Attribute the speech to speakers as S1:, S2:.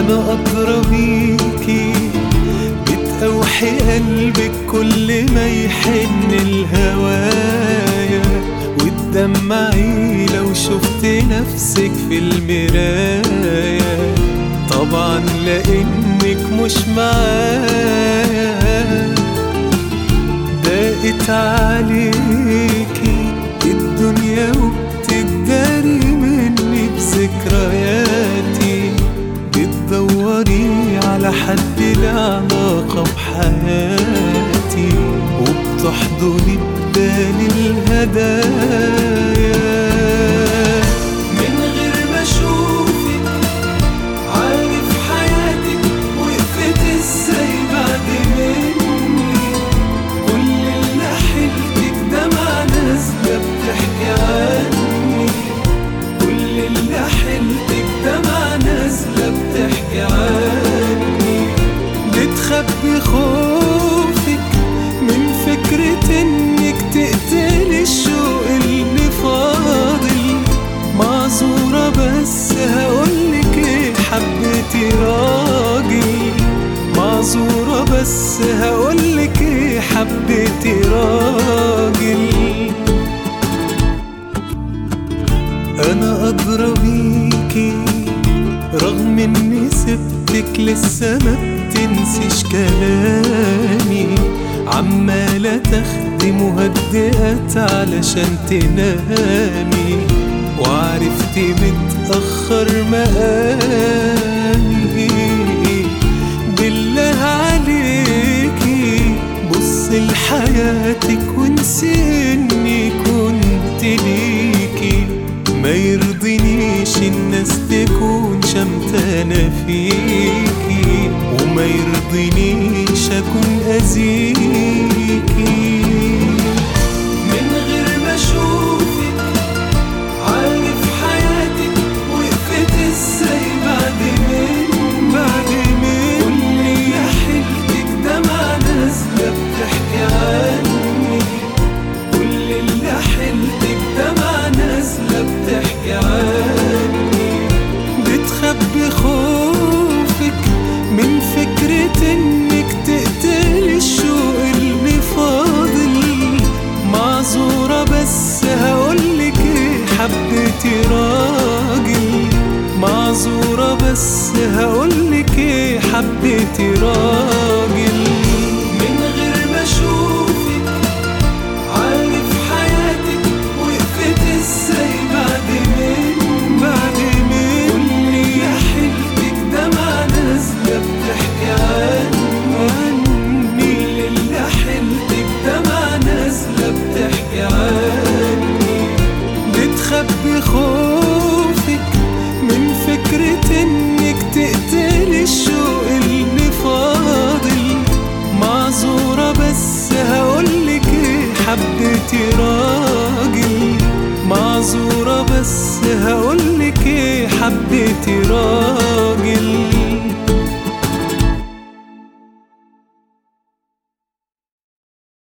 S1: أنا ادرى بيكي بتأوحي قلبك كل ما يحن الهوايا. وتدمعي لو شفت نفسك في المراية طبعا لأنك مش معايا. ضاقت عليكي. الدنيا وبتداري حد العلاقة بحياتي وبتحضني بدال الهدايا. حبيتي راجل معذورة بس هقولك إيه حبيتي راجل أنا أدرى بيكي رغم إني سبتك لسه ما بتنسيش كلامي. عمالة تاخدي مهدئات علشان تنامي. وعرفتي متأخر مقامي. بص لحياتك وانسي اني كنت ليكي. ما يرضينيش الناس تكون شمتانة فيكي. وما يرضينيش اكون اذيكي بس هقولك إيه حبيتي راجل انت راجل معذورة بس هقولك إيه حبيتي راجل